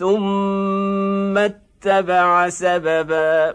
ثم اتبع سببا